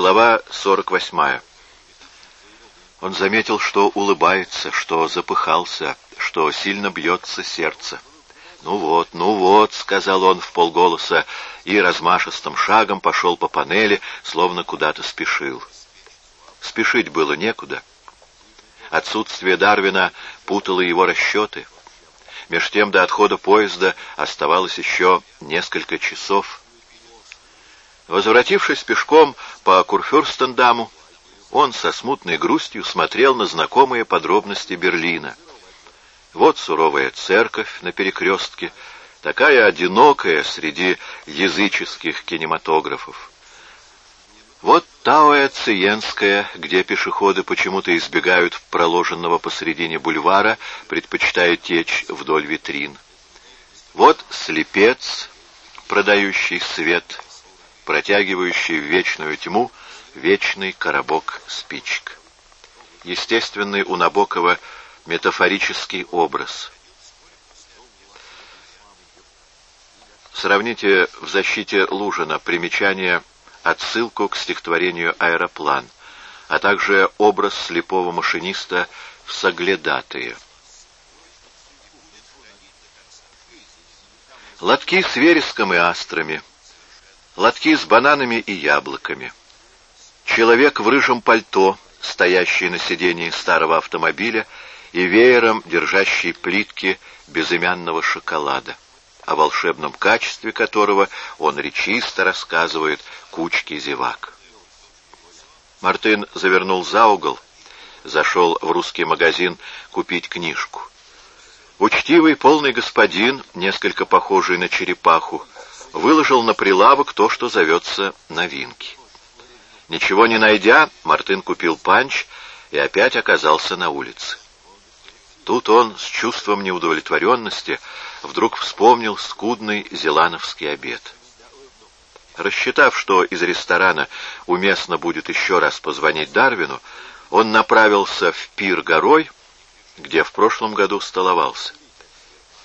Глава 48. Он заметил, что улыбается, что запыхался, что сильно бьется сердце. «Ну вот, ну вот», — сказал он в полголоса, и размашистым шагом пошел по панели, словно куда-то спешил. Спешить было некуда. Отсутствие Дарвина путало его расчеты. Меж тем до отхода поезда оставалось еще несколько часов. Возвратившись пешком по Курфюрстендаму, он со смутной грустью смотрел на знакомые подробности Берлина. Вот суровая церковь на перекрестке, такая одинокая среди языческих кинематографов. Вот Тауэ Циенская, где пешеходы почему-то избегают проложенного посредине бульвара, предпочитая течь вдоль витрин. Вот слепец, продающий свет, протягивающий в вечную тьму вечный коробок спичек. Естественный у Набокова метафорический образ. Сравните в защите Лужина примечание отсылку к стихотворению «Аэроплан», а также образ слепого машиниста в «Соглядатые». Лотки с вереском и астрами, лотки с бананами и яблоками. Человек в рыжем пальто, стоящий на сидении старого автомобиля и веером держащий плитки безымянного шоколада о волшебном качестве которого он речисто рассказывает кучке зевак. Мартын завернул за угол, зашел в русский магазин купить книжку. Учтивый полный господин, несколько похожий на черепаху, выложил на прилавок то, что зовется новинки. Ничего не найдя, Мартын купил панч и опять оказался на улице. Тут он с чувством неудовлетворенности вдруг вспомнил скудный зелановский обед. Рассчитав, что из ресторана уместно будет еще раз позвонить Дарвину, он направился в пир горой, где в прошлом году столовался.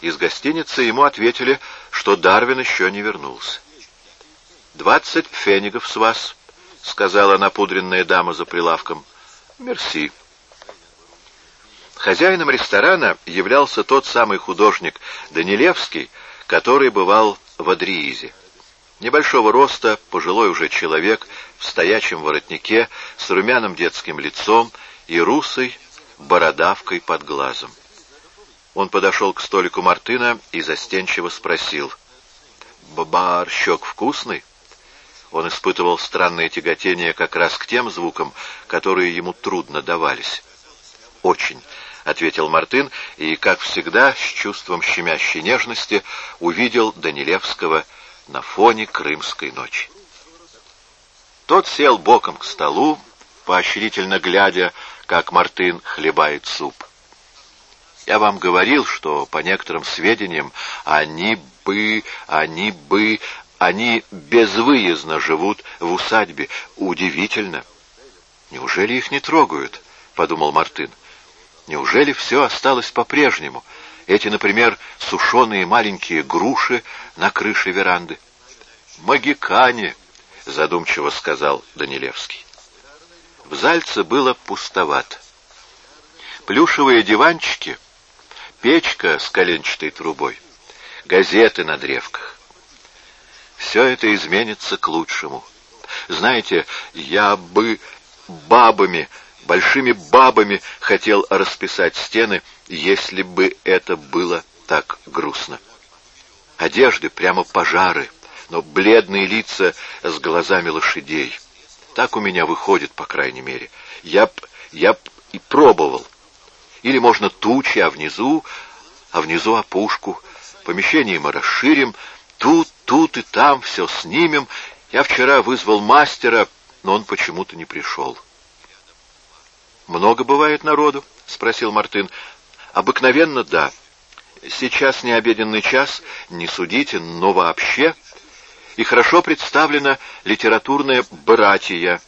Из гостиницы ему ответили, что Дарвин еще не вернулся. «Двадцать пфенигов с вас», — сказала напудренная дама за прилавком. «Мерси». Хозяином ресторана являлся тот самый художник Данилевский, который бывал в Адриизе. Небольшого роста, пожилой уже человек, в стоячем воротнике, с румяным детским лицом и русой бородавкой под глазом. Он подошел к столику Мартына и застенчиво спросил. «Борщок вкусный?» Он испытывал странное тяготение как раз к тем звукам, которые ему трудно давались. «Очень», — ответил Мартын, и, как всегда, с чувством щемящей нежности увидел Данилевского на фоне крымской ночи. Тот сел боком к столу, поощрительно глядя, как Мартын хлебает суп. Я вам говорил, что, по некоторым сведениям, они бы, они бы, они безвыездно живут в усадьбе. Удивительно. Неужели их не трогают? — подумал Мартын. Неужели все осталось по-прежнему? Эти, например, сушеные маленькие груши на крыше веранды. «Магикане», — задумчиво сказал Данилевский. В Зальце было пустовато. Плюшевые диванчики, печка с коленчатой трубой, газеты на древках. Все это изменится к лучшему. Знаете, я бы бабами большими бабами хотел расписать стены, если бы это было так грустно. Одежды прямо пожары, но бледные лица с глазами лошадей. Так у меня выходит, по крайней мере. Я б, я б и пробовал. Или можно тучи, а внизу, а внизу опушку. Помещение мы расширим, тут, тут и там все снимем. Я вчера вызвал мастера, но он почему-то не пришел. «Много бывает народу?» — спросил Мартын. «Обыкновенно да. Сейчас не обеденный час, не судите, но вообще. И хорошо представлена литературная братья.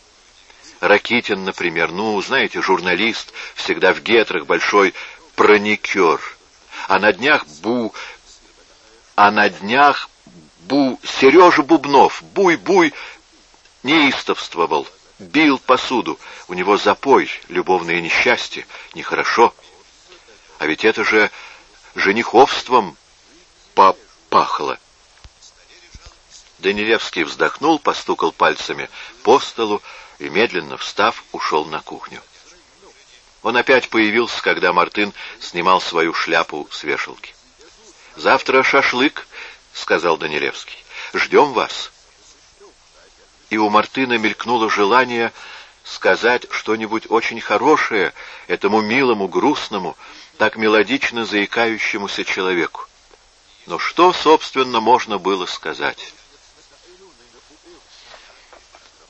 Ракитин, например, ну, знаете, журналист, всегда в гетрах, большой проникер. А на днях Бу... А на днях Бу... Сережа Бубнов, буй-буй, неистовствовал» бил посуду. У него запой, любовное несчастье. Нехорошо. А ведь это же жениховством попахло. Данилевский вздохнул, постукал пальцами по столу и, медленно встав, ушел на кухню. Он опять появился, когда Мартын снимал свою шляпу с вешалки. «Завтра шашлык», — сказал Данилевский. «Ждем вас». И у Мартына мелькнуло желание сказать что-нибудь очень хорошее этому милому, грустному, так мелодично заикающемуся человеку. Но что, собственно, можно было сказать?